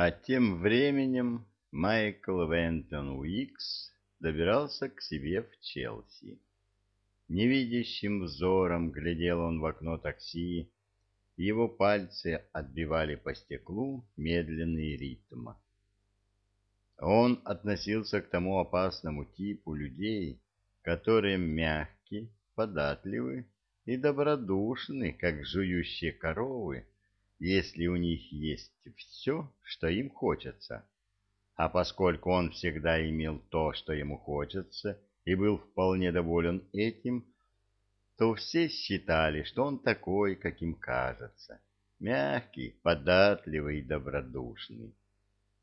А тем временем Майкл Вентон Уикс добирался к себе в Челси. Невидящим взором глядел он в окно такси, его пальцы отбивали по стеклу медленный ритм. Он относился к тому опасному типу людей, которые мягкие, податливы и добродушны, как жующие коровы, если у них есть все, что им хочется. А поскольку он всегда имел то, что ему хочется, и был вполне доволен этим, то все считали, что он такой, каким кажется, мягкий, податливый и добродушный.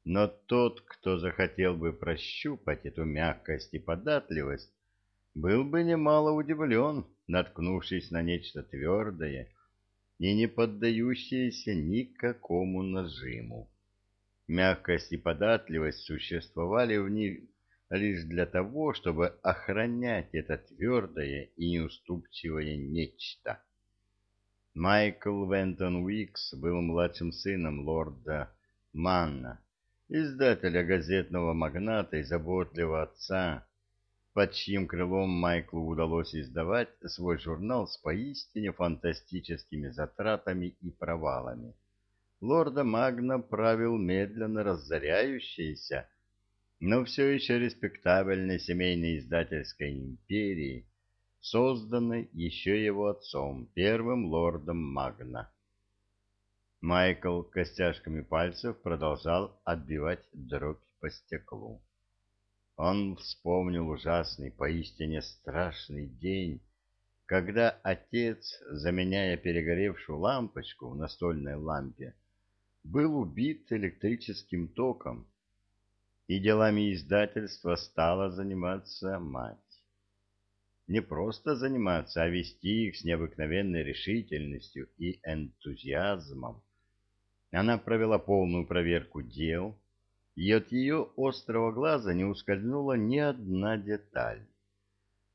Но тот, кто захотел бы прощупать эту мягкость и податливость, был бы немало удивлен, наткнувшись на нечто твердое и не поддающееся никакому нажиму. Мягкость и податливость существовали в них лишь для того, чтобы охранять это твердое и неуступчивое нечто. Майкл Вентон Уикс был младшим сыном лорда Манна, издателя газетного магната и заботливого отца, под чьим крылом Майклу удалось издавать свой журнал с поистине фантастическими затратами и провалами. Лорда Магна правил медленно разоряющийся, но все еще респектабельной семейной издательской империи, созданной еще его отцом, первым лордом Магна. Майкл костяшками пальцев продолжал отбивать дробь по стеклу. Он вспомнил ужасный, поистине страшный день, когда отец, заменяя перегоревшую лампочку в настольной лампе, был убит электрическим током, и делами издательства стала заниматься мать. Не просто заниматься, а вести их с необыкновенной решительностью и энтузиазмом. Она провела полную проверку дел, и от ее острого глаза не ускользнула ни одна деталь.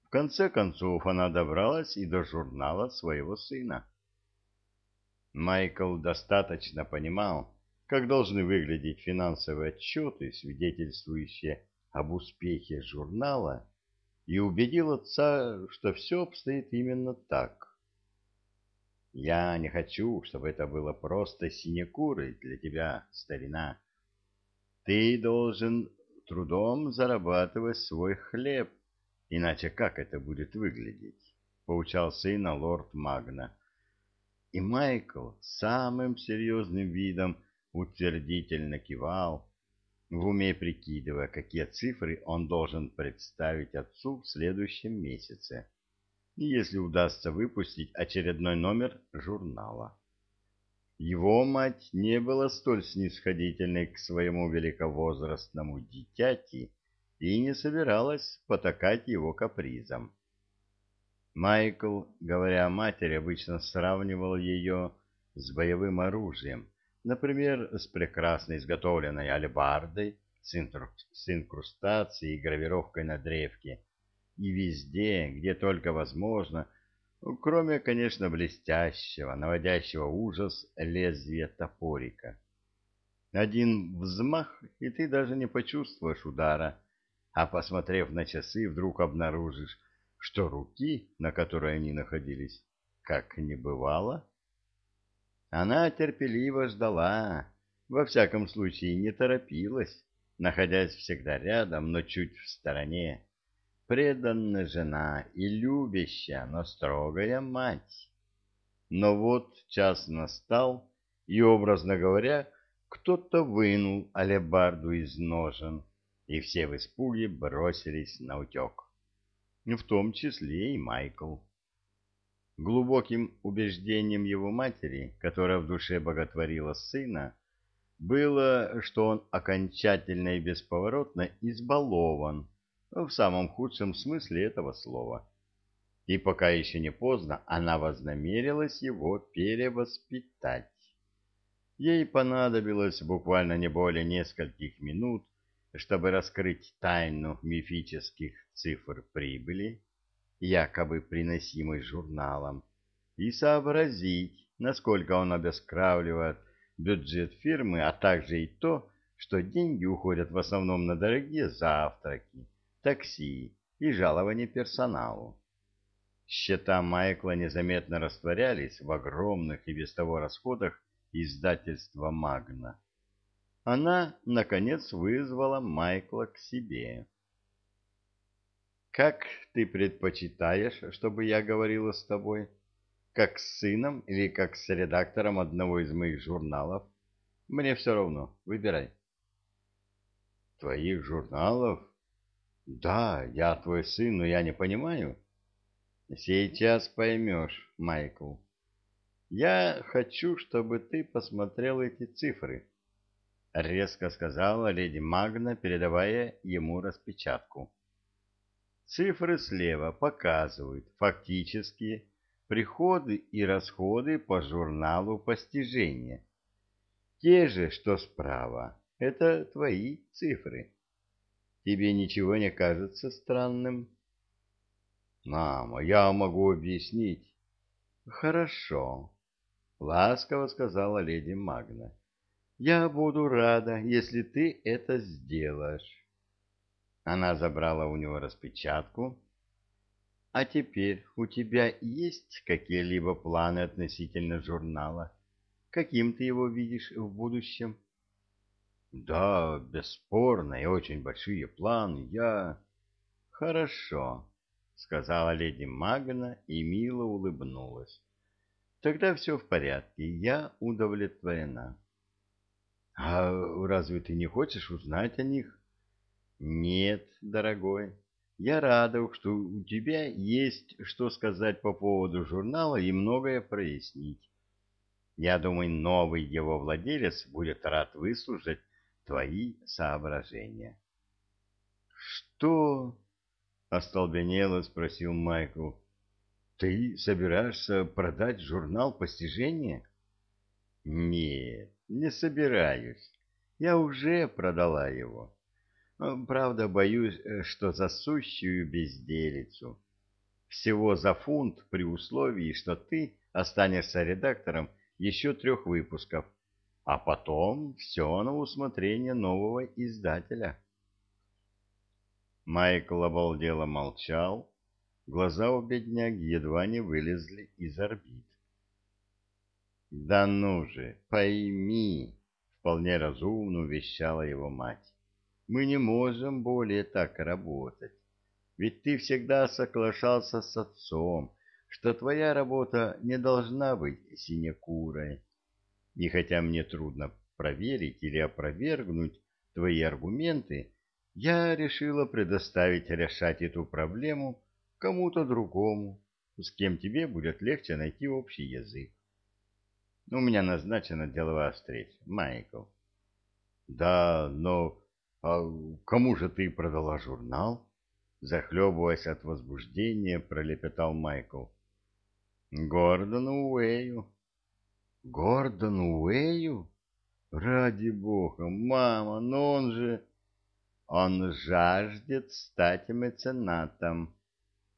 В конце концов она добралась и до журнала своего сына. Майкл достаточно понимал, как должны выглядеть финансовые отчеты, свидетельствующие об успехе журнала, и убедил отца, что все обстоит именно так. «Я не хочу, чтобы это было просто синекурой для тебя, старина. Ты должен трудом зарабатывать свой хлеб, иначе как это будет выглядеть?» — поучал сына лорд Магна. И Майкл самым серьезным видом утвердительно кивал, в уме прикидывая, какие цифры он должен представить отцу в следующем месяце, если удастся выпустить очередной номер журнала. Его мать не была столь снисходительной к своему великовозрастному дитяти и не собиралась потакать его капризам. Майкл, говоря о матери, обычно сравнивал ее с боевым оружием, Например, с прекрасно изготовленной алебардой, с, с инкрустацией и гравировкой на древке, и везде, где только возможно, кроме, конечно, блестящего, наводящего ужас лезвия топорика. Один взмах, и ты даже не почувствуешь удара, а, посмотрев на часы, вдруг обнаружишь, что руки, на которой они находились, как не бывало, она терпеливо ждала, во всяком случае не торопилась, находясь всегда рядом, но чуть в стороне. Преданная жена и любящая, но строгая мать. Но вот час настал, и, образно говоря, кто-то вынул алебарду из ножен, и все в испуге бросились на утек. В том числе и Майкл. Глубоким убеждением его матери, которая в душе боготворила сына, было, что он окончательно и бесповоротно избалован, в самом худшем смысле этого слова. И пока еще не поздно, она вознамерилась его перевоспитать. Ей понадобилось буквально не более нескольких минут, чтобы раскрыть тайну мифических цифр прибыли, якобы приносимый журналом, и сообразить, насколько он обескравливает бюджет фирмы, а также и то, что деньги уходят в основном на дорогие завтраки, такси и жалования персоналу. Счета Майкла незаметно растворялись в огромных и без того расходах издательства «Магна». Она, наконец, вызвала Майкла к себе. «Как ты предпочитаешь, чтобы я говорила с тобой? Как с сыном или как с редактором одного из моих журналов? Мне все равно. Выбирай». «Твоих журналов?» «Да, я твой сын, но я не понимаю». «Сейчас поймешь, Майкл. Я хочу, чтобы ты посмотрел эти цифры». — резко сказала леди Магна, передавая ему распечатку. Цифры слева показывают фактические приходы и расходы по журналу постижения. Те же, что справа, это твои цифры. Тебе ничего не кажется странным? Мама, я могу объяснить. Хорошо, ласково сказала леди Магна. Я буду рада, если ты это сделаешь. Она забрала у него распечатку. А теперь у тебя есть какие-либо планы относительно журнала? Каким ты его видишь в будущем? Да, бесспорно, и очень большие планы. Я... Хорошо, сказала леди Магна и мило улыбнулась. Тогда все в порядке, я удовлетворена. А разве ты не хочешь узнать о них? Нет, дорогой. Я рада, что у тебя есть что сказать по поводу журнала и многое прояснить. Я думаю, новый его владелец будет рад выслушать твои соображения. Что? остолбенело спросил Майкл. Ты собираешься продать журнал постижения? Нет, не собираюсь. Я уже продала его. Правда, боюсь, что за сущую безделицу. Всего за фунт при условии, что ты останешься редактором еще трех выпусков, а потом все на усмотрение нового издателя. Майкл обалдело молчал, глаза у бедняги едва не вылезли из орбит. «Да ну же, пойми!» — вполне разумно вещала его мать. «Мы не можем более так работать. Ведь ты всегда соглашался с отцом, что твоя работа не должна быть синекурой. И хотя мне трудно проверить или опровергнуть твои аргументы, я решила предоставить решать эту проблему кому-то другому, с кем тебе будет легче найти общий язык. У меня назначена деловая встреча, Майкл. Да, но а кому же ты продала журнал? Захлебываясь от возбуждения, пролепетал Майкл. Гордону Уэю. Гордону Уэю? Ради бога, мама, но он же... Он жаждет стать меценатом.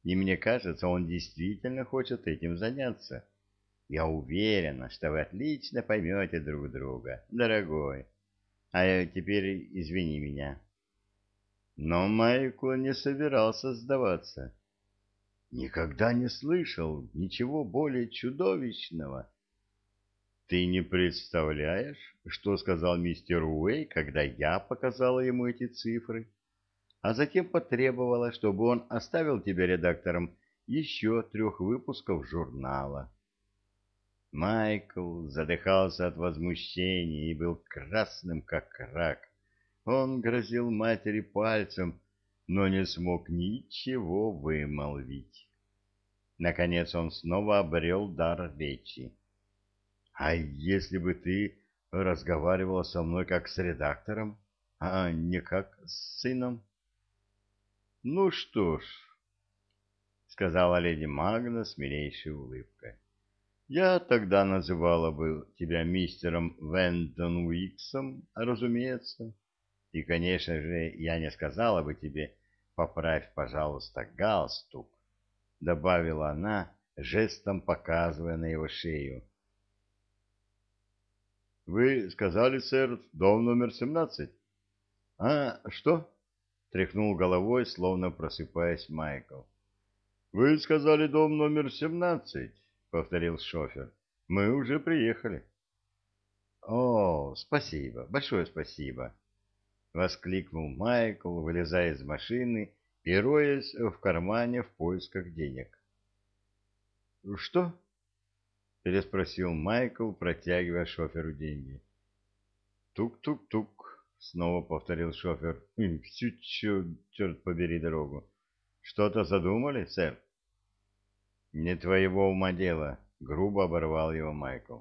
И мне кажется, он действительно хочет этим заняться. Я уверена, что вы отлично поймете друг друга, дорогой. А теперь извини меня. Но Майкл не собирался сдаваться. Никогда не слышал ничего более чудовищного. Ты не представляешь, что сказал мистер Уэй, когда я показала ему эти цифры, а затем потребовала, чтобы он оставил тебя редактором еще трех выпусков журнала. Майкл задыхался от возмущения и был красным, как рак. Он грозил матери пальцем, но не смог ничего вымолвить. Наконец он снова обрел дар речи. — А если бы ты разговаривала со мной как с редактором, а не как с сыном? — Ну что ж, — сказала леди Магна с милейшей улыбкой. Я тогда называла бы тебя мистером Вентон Уиксом, разумеется. И, конечно же, я не сказала бы тебе «поправь, пожалуйста, галстук», — добавила она, жестом показывая на его шею. Вы сказали, сэр, дом номер семнадцать. А, что? Тряхнул головой, словно просыпаясь Майкл. Вы сказали дом номер семнадцать, повторил шофер. Мы уже приехали. О, спасибо, большое спасибо, воскликнул Майкл, вылезая из машины и роясь в кармане в поисках денег. Что? Переспросил Майкл, протягивая шоферу деньги. Тук-тук-тук, снова повторил шофер. Всю черт побери дорогу. Что-то задумали, сэр? Не твоего ума дело, грубо оборвал его Майкл.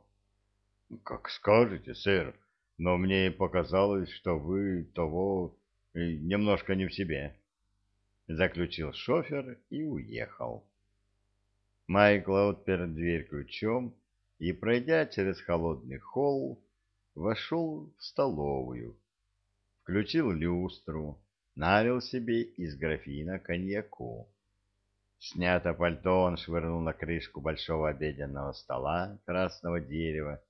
Как скажете, сэр, но мне показалось, что вы того немножко не в себе. Заключил шофер и уехал. Майкл отпер дверь ключом и, пройдя через холодный холл, вошел в столовую, включил люстру, налил себе из графина коньяку. Снято пальто он швырнул на крышку большого обеденного стола красного дерева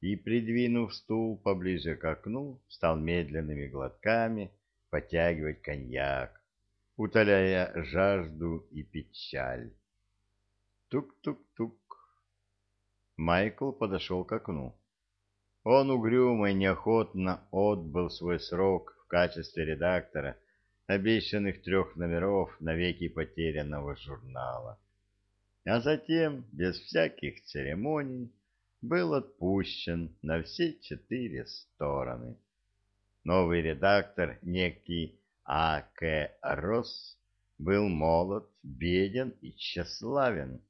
и, придвинув стул поближе к окну, стал медленными глотками потягивать коньяк, утоляя жажду и печаль. Тук-тук-тук. Майкл подошел к окну. Он угрюмо и неохотно отбыл свой срок в качестве редактора обещанных трех номеров навеки потерянного журнала. А затем, без всяких церемоний, был отпущен на все четыре стороны. Новый редактор, некий А.К. Росс, был молод, беден и тщеславен.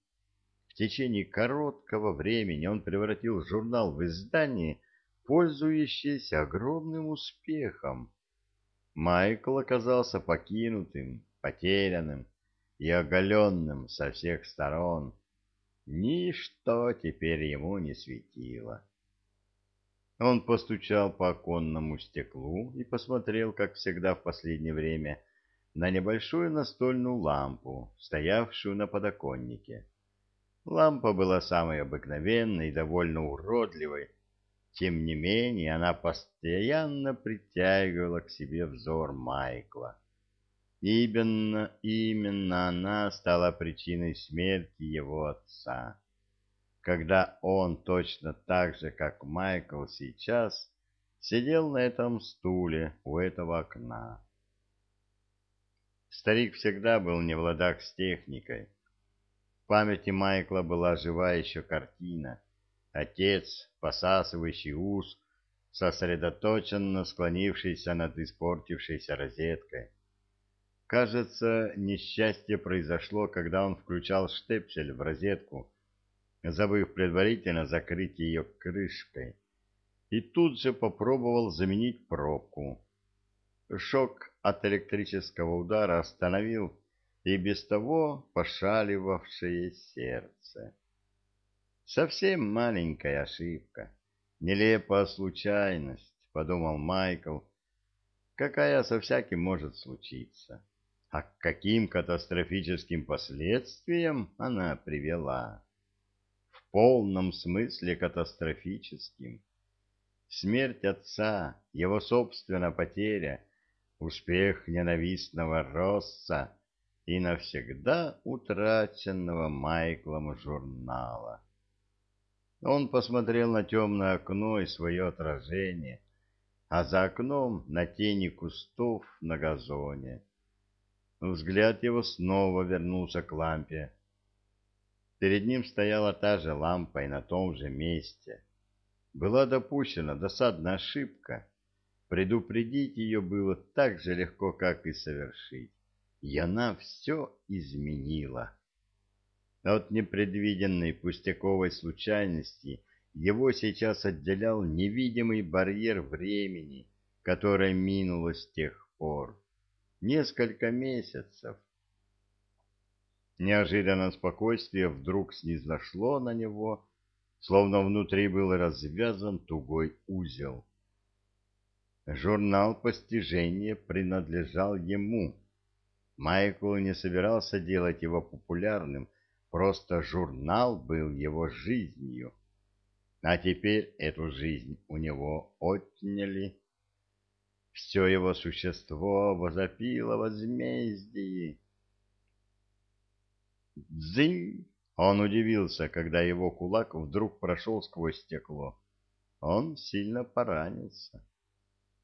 В течение короткого времени он превратил журнал в издание, пользующееся огромным успехом. Майкл оказался покинутым, потерянным и оголенным со всех сторон. Ничто теперь ему не светило. Он постучал по оконному стеклу и посмотрел, как всегда в последнее время, на небольшую настольную лампу, стоявшую на подоконнике. Лампа была самой обыкновенной и довольно уродливой. Тем не менее, она постоянно притягивала к себе взор Майкла. Именно, именно она стала причиной смерти его отца. Когда он точно так же, как Майкл сейчас, сидел на этом стуле у этого окна. Старик всегда был не в ладах с техникой в памяти Майкла была жива еще картина. Отец, посасывающий ус, сосредоточенно склонившийся над испортившейся розеткой. Кажется, несчастье произошло, когда он включал штепсель в розетку, забыв предварительно закрыть ее крышкой, и тут же попробовал заменить пробку. Шок от электрического удара остановил и без того пошаливавшее сердце. Совсем маленькая ошибка, нелепая случайность, подумал Майкл, какая со всяким может случиться. А к каким катастрофическим последствиям она привела? В полном смысле катастрофическим. Смерть отца, его собственная потеря, успех ненавистного Росса — и навсегда утраченного Майклом журнала. Он посмотрел на темное окно и свое отражение, а за окном на тени кустов на газоне. Взгляд его снова вернулся к лампе. Перед ним стояла та же лампа и на том же месте. Была допущена досадная ошибка. Предупредить ее было так же легко, как и совершить и она все изменила. От непредвиденной пустяковой случайности его сейчас отделял невидимый барьер времени, который минуло с тех пор. Несколько месяцев. Неожиданно спокойствие вдруг снизошло на него, словно внутри был развязан тугой узел. Журнал постижения принадлежал ему, Майкл не собирался делать его популярным, просто журнал был его жизнью. а теперь эту жизнь у него отняли. Все его существо возопило возмездие. Дзынь! Он удивился, когда его кулак вдруг прошел сквозь стекло. Он сильно поранился.